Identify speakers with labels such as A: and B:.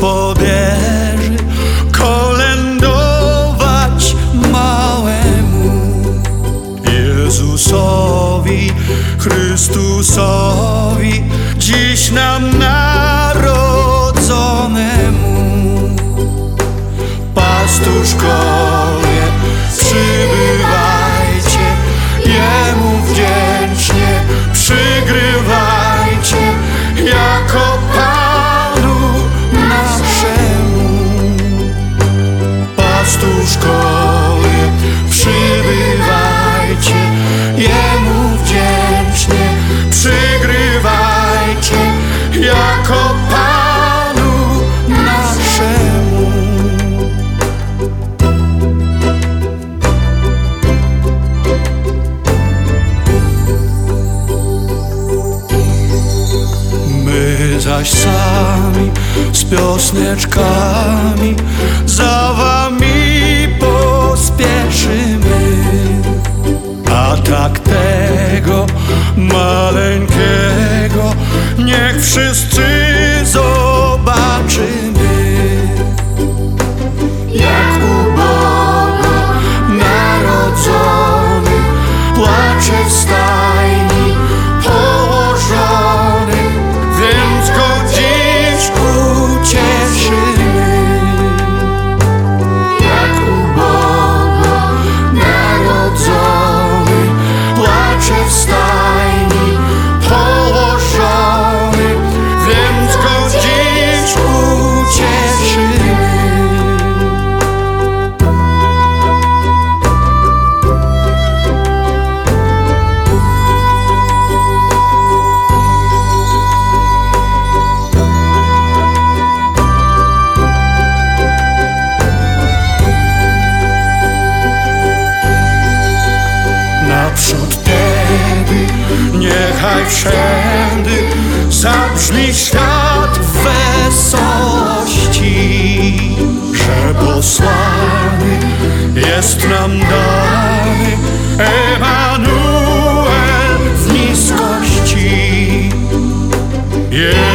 A: podjeży kolędować małemu Jezusowi, Chrystusowi, dziś nam narodzonemu. Pastuszko. Jako Panu naszemu. My zaś sami z piosneczkami za wami pospieszymy. A tak tego maleńkiego niech wszyscy niechaj wszędy zabrzmi świat wesołości, że posłany jest nam dany Emanuel w niskości. Jest